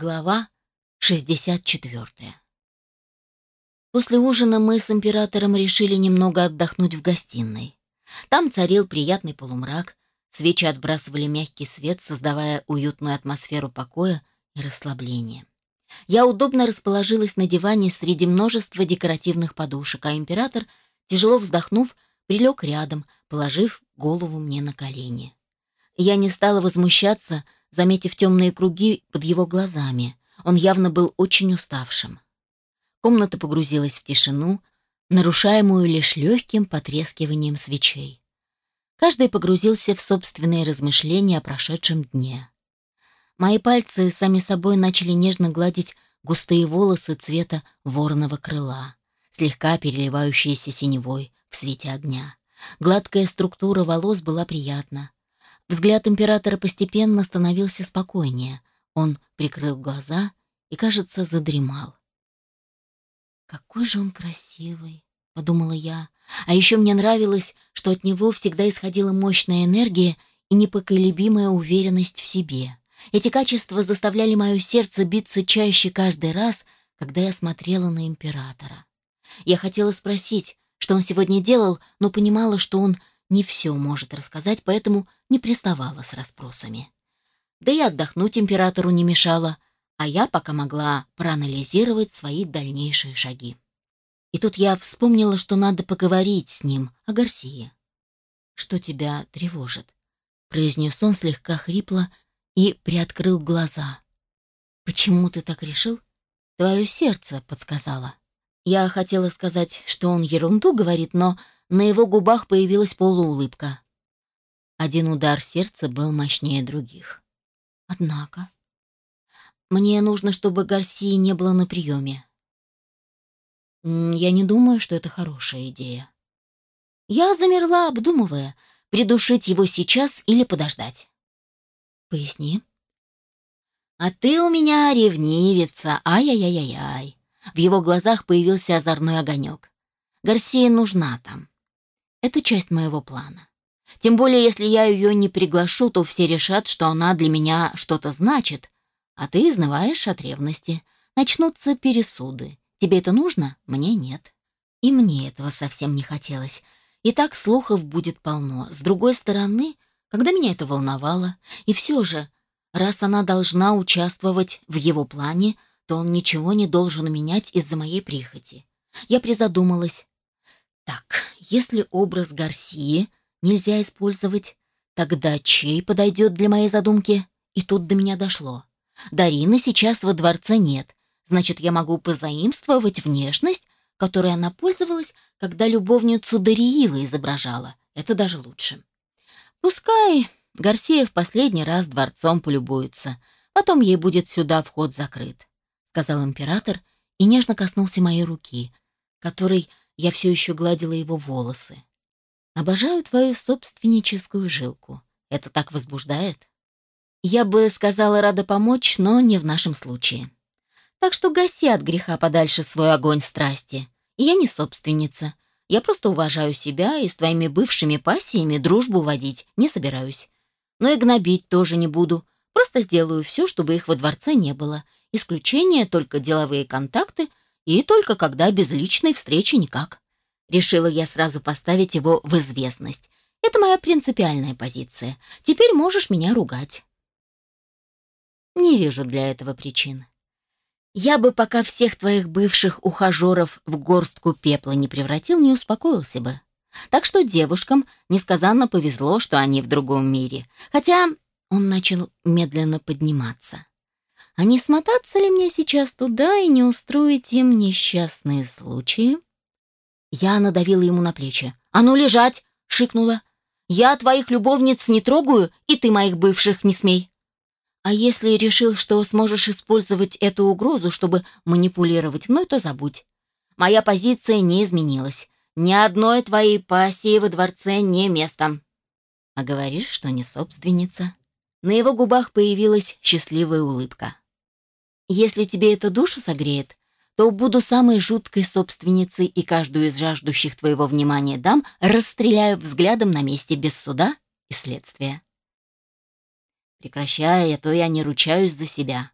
Глава 64. После ужина мы с императором решили немного отдохнуть в гостиной. Там царил приятный полумрак, свечи отбрасывали мягкий свет, создавая уютную атмосферу покоя и расслабления. Я удобно расположилась на диване среди множества декоративных подушек, а император, тяжело вздохнув, прилег рядом, положив голову мне на колени. Я не стала возмущаться, заметив темные круги под его глазами. Он явно был очень уставшим. Комната погрузилась в тишину, нарушаемую лишь легким потрескиванием свечей. Каждый погрузился в собственные размышления о прошедшем дне. Мои пальцы сами собой начали нежно гладить густые волосы цвета вороного крыла, слегка переливающиеся синевой в свете огня. Гладкая структура волос была приятна. Взгляд императора постепенно становился спокойнее. Он прикрыл глаза и, кажется, задремал. «Какой же он красивый!» — подумала я. А еще мне нравилось, что от него всегда исходила мощная энергия и непоколебимая уверенность в себе. Эти качества заставляли мое сердце биться чаще каждый раз, когда я смотрела на императора. Я хотела спросить, что он сегодня делал, но понимала, что он не все может рассказать, поэтому не приставала с расспросами. Да и отдохнуть императору не мешало, а я пока могла проанализировать свои дальнейшие шаги. И тут я вспомнила, что надо поговорить с ним о Гарсии. «Что тебя тревожит?» — произнес он слегка хрипло и приоткрыл глаза. «Почему ты так решил?» «Твое сердце подсказало». Я хотела сказать, что он ерунду говорит, но на его губах появилась полуулыбка. Один удар сердца был мощнее других. Однако... Мне нужно, чтобы Гарсии не было на приеме. Я не думаю, что это хорошая идея. Я замерла, обдумывая, придушить его сейчас или подождать. Поясни. А ты у меня ревнивица, ай-яй-яй-яй. В его глазах появился озорной огонек. Гарсия нужна там. Это часть моего плана. Тем более, если я ее не приглашу, то все решат, что она для меня что-то значит, а ты изнываешь от ревности. Начнутся пересуды. Тебе это нужно? Мне нет. И мне этого совсем не хотелось. И так слухов будет полно. С другой стороны, когда меня это волновало, и все же, раз она должна участвовать в его плане, то он ничего не должен менять из-за моей прихоти. Я призадумалась, так, если образ Гарсии нельзя использовать, тогда чей подойдет для моей задумки? И тут до меня дошло. Дарины сейчас во дворце нет, значит, я могу позаимствовать внешность, которой она пользовалась, когда любовницу Дариила изображала. Это даже лучше. Пускай Гарсия в последний раз дворцом полюбуется, потом ей будет сюда вход закрыт, сказал император и нежно коснулся моей руки, которой я все еще гладила его волосы. Обожаю твою собственническую жилку. Это так возбуждает. Я бы сказала, рада помочь, но не в нашем случае. Так что гаси от греха подальше свой огонь страсти. я не собственница. Я просто уважаю себя и с твоими бывшими пассиями дружбу водить не собираюсь. Но и гнобить тоже не буду. Просто сделаю все, чтобы их во дворце не было. Исключение только деловые контакты — и только когда без личной встречи никак. Решила я сразу поставить его в известность. Это моя принципиальная позиция. Теперь можешь меня ругать. Не вижу для этого причин. Я бы пока всех твоих бывших ухажеров в горстку пепла не превратил, не успокоился бы. Так что девушкам несказанно повезло, что они в другом мире. Хотя он начал медленно подниматься. А не смотаться ли мне сейчас туда и не устроить им несчастные случаи? Я надавила ему на плечи. «А ну, лежать!» — шикнула. «Я твоих любовниц не трогаю, и ты моих бывших не смей!» «А если решил, что сможешь использовать эту угрозу, чтобы манипулировать мной, то забудь. Моя позиция не изменилась. Ни одной твоей пассии во дворце не место. А говоришь, что не собственница?» На его губах появилась счастливая улыбка. Если тебе это душу согреет, то буду самой жуткой собственницей и каждую из жаждущих твоего внимания дам расстреляю взглядом на месте без суда и следствия. Прекращая, а то я не ручаюсь за себя.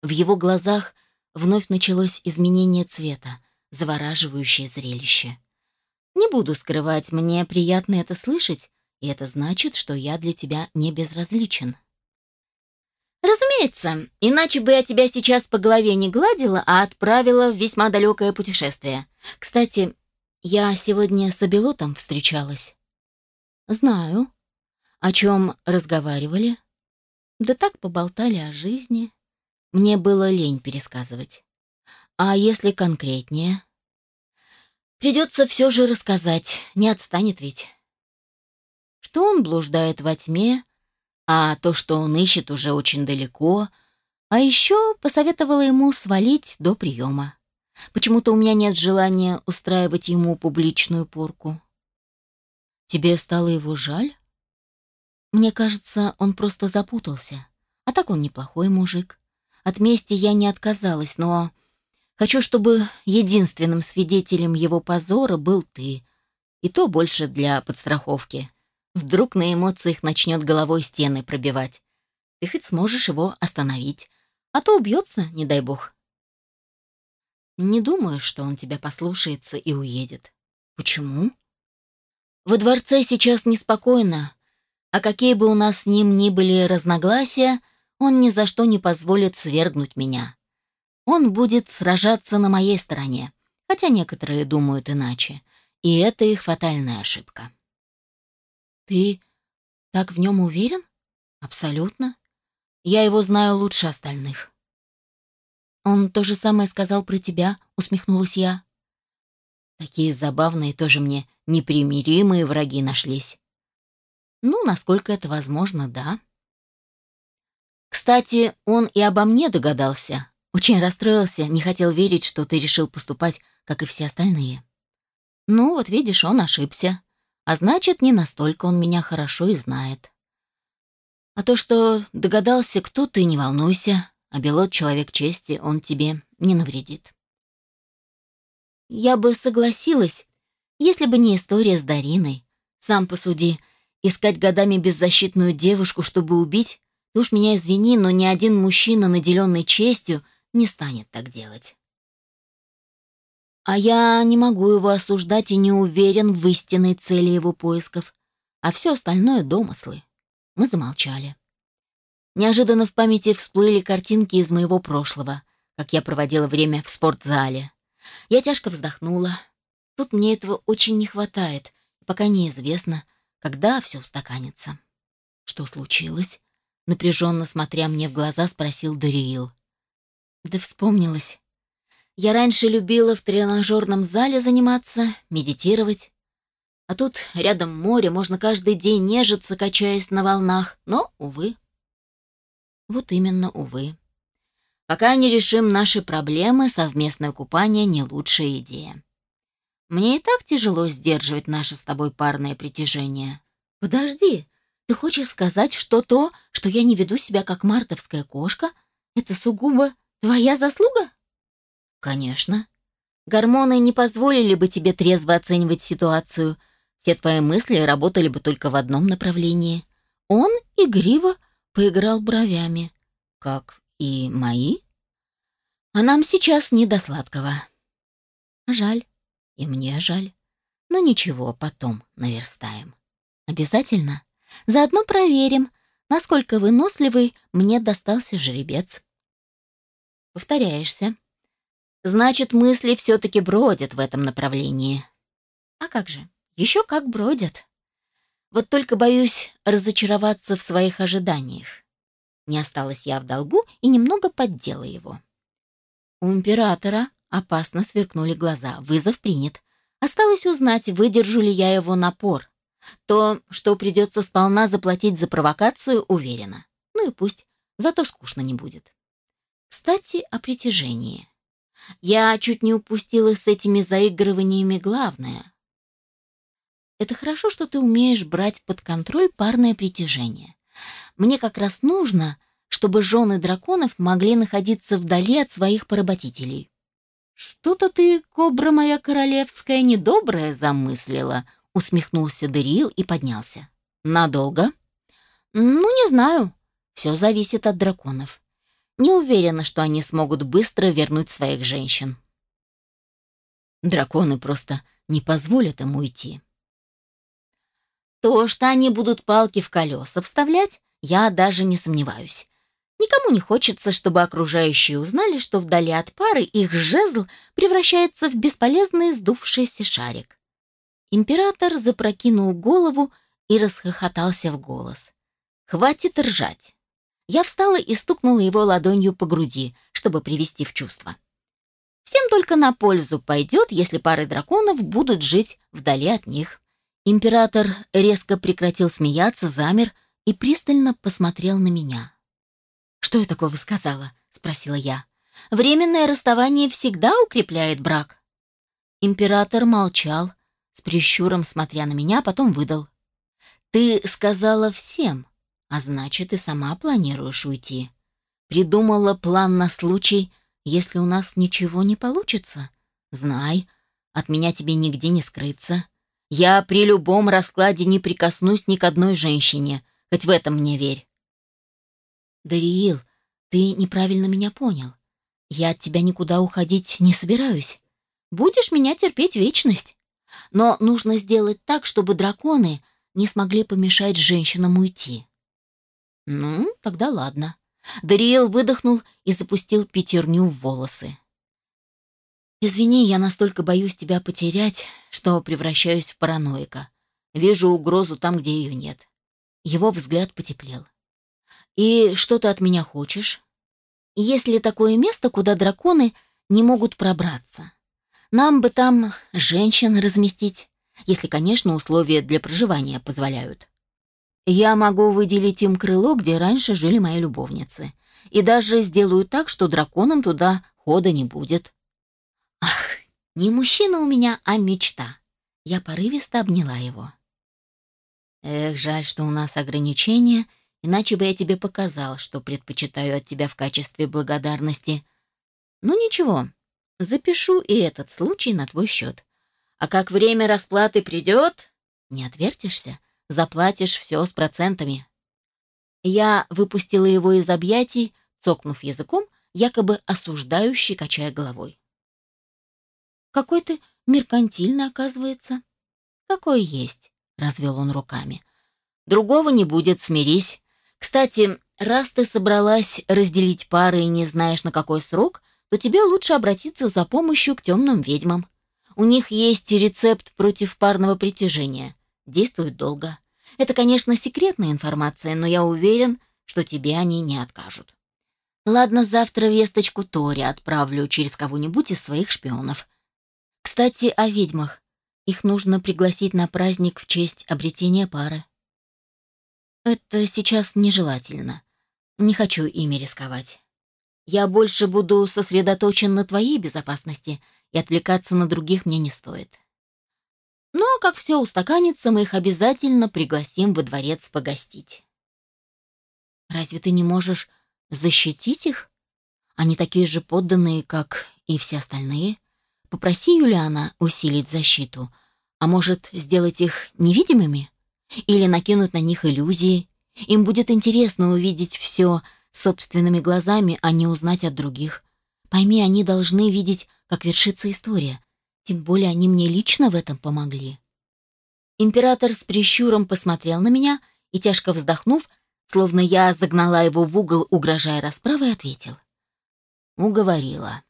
В его глазах вновь началось изменение цвета, завораживающее зрелище. Не буду скрывать, мне приятно это слышать, и это значит, что я для тебя не безразличен. Разумеется, иначе бы я тебя сейчас по голове не гладила, а отправила в весьма далекое путешествие. Кстати, я сегодня с Абилотом встречалась. Знаю. О чем разговаривали? Да так поболтали о жизни. Мне было лень пересказывать. А если конкретнее? Придется все же рассказать, не отстанет ведь. Что он блуждает во тьме, а то, что он ищет, уже очень далеко. А еще посоветовала ему свалить до приема. Почему-то у меня нет желания устраивать ему публичную порку. Тебе стало его жаль? Мне кажется, он просто запутался. А так он неплохой мужик. От мести я не отказалась, но хочу, чтобы единственным свидетелем его позора был ты. И то больше для подстраховки. Вдруг на эмоциях начнет головой стены пробивать. Ты хоть сможешь его остановить, а то убьется, не дай бог. Не думаю, что он тебя послушается и уедет. Почему? Во дворце сейчас неспокойно, а какие бы у нас с ним ни были разногласия, он ни за что не позволит свергнуть меня. Он будет сражаться на моей стороне, хотя некоторые думают иначе, и это их фатальная ошибка. Ты так в нем уверен? Абсолютно. Я его знаю лучше остальных. Он то же самое сказал про тебя, усмехнулась я. Такие забавные тоже мне непримиримые враги нашлись. Ну, насколько это возможно, да. Кстати, он и обо мне догадался. Очень расстроился, не хотел верить, что ты решил поступать, как и все остальные. Ну, вот видишь, он ошибся. А значит, не настолько он меня хорошо и знает. А то, что догадался, кто ты, не волнуйся. А Белот — человек чести, он тебе не навредит. Я бы согласилась, если бы не история с Дариной. Сам посуди, искать годами беззащитную девушку, чтобы убить, ты уж меня извини, но ни один мужчина, наделенный честью, не станет так делать. А я не могу его осуждать и не уверен в истинной цели его поисков. А все остальное — домыслы. Мы замолчали. Неожиданно в памяти всплыли картинки из моего прошлого, как я проводила время в спортзале. Я тяжко вздохнула. Тут мне этого очень не хватает, пока неизвестно, когда все устаканится. Что случилось? Напряженно смотря мне в глаза, спросил Дариил. Да вспомнилось. Я раньше любила в тренажерном зале заниматься, медитировать. А тут рядом море, можно каждый день нежиться, качаясь на волнах. Но, увы. Вот именно, увы. Пока не решим наши проблемы, совместное купание не лучшая идея. Мне и так тяжело сдерживать наше с тобой парное притяжение. Подожди, ты хочешь сказать, что то, что я не веду себя как мартовская кошка, это сугубо твоя заслуга? Конечно. Гормоны не позволили бы тебе трезво оценивать ситуацию. Все твои мысли работали бы только в одном направлении. Он игриво поиграл бровями. Как и мои? А нам сейчас не до сладкого. Жаль. И мне жаль. Но ничего, потом наверстаем. Обязательно. Заодно проверим, насколько выносливый мне достался жеребец. Повторяешься. Значит, мысли все-таки бродят в этом направлении. А как же, еще как бродят. Вот только боюсь разочароваться в своих ожиданиях. Не осталась я в долгу и немного поддела его. У императора опасно сверкнули глаза. Вызов принят. Осталось узнать, выдержу ли я его напор. То, что придется сполна заплатить за провокацию, уверена. Ну и пусть, зато скучно не будет. Кстати, о притяжении. Я чуть не упустила с этими заигрываниями главное. Это хорошо, что ты умеешь брать под контроль парное притяжение. Мне как раз нужно, чтобы жены драконов могли находиться вдали от своих поработителей. Что-то ты, кобра моя королевская, недобрая замыслила, усмехнулся Дариил и поднялся. Надолго? Ну, не знаю. Все зависит от драконов. Не уверена, что они смогут быстро вернуть своих женщин. Драконы просто не позволят им уйти. То, что они будут палки в колеса вставлять, я даже не сомневаюсь. Никому не хочется, чтобы окружающие узнали, что вдали от пары их жезл превращается в бесполезный сдувшийся шарик. Император запрокинул голову и расхохотался в голос. «Хватит ржать!» Я встала и стукнула его ладонью по груди, чтобы привести в чувство. Всем только на пользу пойдет, если пары драконов будут жить вдали от них. Император резко прекратил смеяться, замер и пристально посмотрел на меня. «Что я такого сказала?» — спросила я. «Временное расставание всегда укрепляет брак». Император молчал, с прищуром смотря на меня, потом выдал. «Ты сказала всем, а значит, и сама планируешь уйти. Придумала план на случай, если у нас ничего не получится. Знай, от меня тебе нигде не скрыться. Я при любом раскладе не прикоснусь ни к одной женщине, хоть в этом мне верь. Дариил, ты неправильно меня понял. Я от тебя никуда уходить не собираюсь. Будешь меня терпеть вечность. Но нужно сделать так, чтобы драконы не смогли помешать женщинам уйти. Ну, тогда ладно. Дариэл выдохнул и запустил пятерню в волосы. «Извини, я настолько боюсь тебя потерять, что превращаюсь в параноика. Вижу угрозу там, где ее нет». Его взгляд потеплел. «И что ты от меня хочешь? Есть ли такое место, куда драконы не могут пробраться? Нам бы там женщин разместить, если, конечно, условия для проживания позволяют. Я могу выделить им крыло, где раньше жили мои любовницы, и даже сделаю так, что драконам туда хода не будет». «Ах, не мужчина у меня, а мечта!» Я порывисто обняла его. «Эх, жаль, что у нас ограничения», Иначе бы я тебе показал, что предпочитаю от тебя в качестве благодарности. Ну ничего, запишу и этот случай на твой счет. А как время расплаты придет, не отвертишься, заплатишь все с процентами. Я выпустила его из объятий, цокнув языком, якобы осуждающий, качая головой. «Какой ты меркантильный, оказывается». «Какой есть», — развел он руками. «Другого не будет, смирись. Кстати, раз ты собралась разделить пары и не знаешь, на какой срок, то тебе лучше обратиться за помощью к темным ведьмам. У них есть рецепт против парного притяжения. Действует долго. Это, конечно, секретная информация, но я уверен, что тебе они не откажут. Ладно, завтра весточку Тори отправлю через кого-нибудь из своих шпионов. Кстати, о ведьмах. Их нужно пригласить на праздник в честь обретения пары. Это сейчас нежелательно. Не хочу ими рисковать. Я больше буду сосредоточен на твоей безопасности, и отвлекаться на других мне не стоит. Но, как все устаканится, мы их обязательно пригласим во дворец погостить. Разве ты не можешь защитить их? Они такие же подданные, как и все остальные. Попроси Юлиана усилить защиту, а может, сделать их невидимыми? или накинут на них иллюзии. Им будет интересно увидеть все собственными глазами, а не узнать от других. Пойми, они должны видеть, как вершится история. Тем более они мне лично в этом помогли. Император с прищуром посмотрел на меня и, тяжко вздохнув, словно я загнала его в угол, угрожая расправой, ответил. «Уговорила.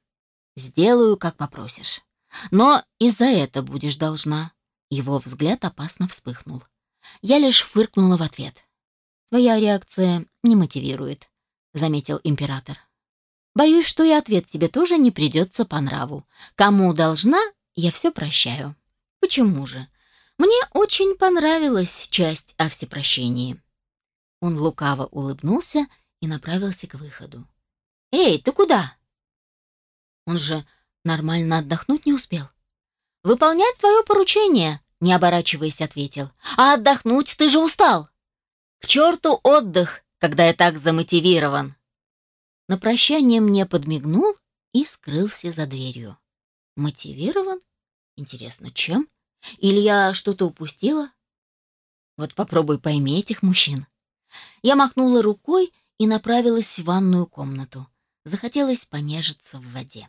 Сделаю, как попросишь. Но и за это будешь должна». Его взгляд опасно вспыхнул. Я лишь фыркнула в ответ. «Твоя реакция не мотивирует», — заметил император. «Боюсь, что и ответ тебе тоже не придется по нраву. Кому должна, я все прощаю». «Почему же? Мне очень понравилась часть о всепрощении». Он лукаво улыбнулся и направился к выходу. «Эй, ты куда?» Он же нормально отдохнуть не успел. «Выполнять твое поручение», не оборачиваясь, ответил. «А отдохнуть ты же устал!» «К черту отдых, когда я так замотивирован!» На прощание мне подмигнул и скрылся за дверью. «Мотивирован? Интересно, чем? Или я что-то упустила?» Вот попробуй пойми этих мужчин. Я махнула рукой и направилась в ванную комнату. Захотелось понежиться в воде.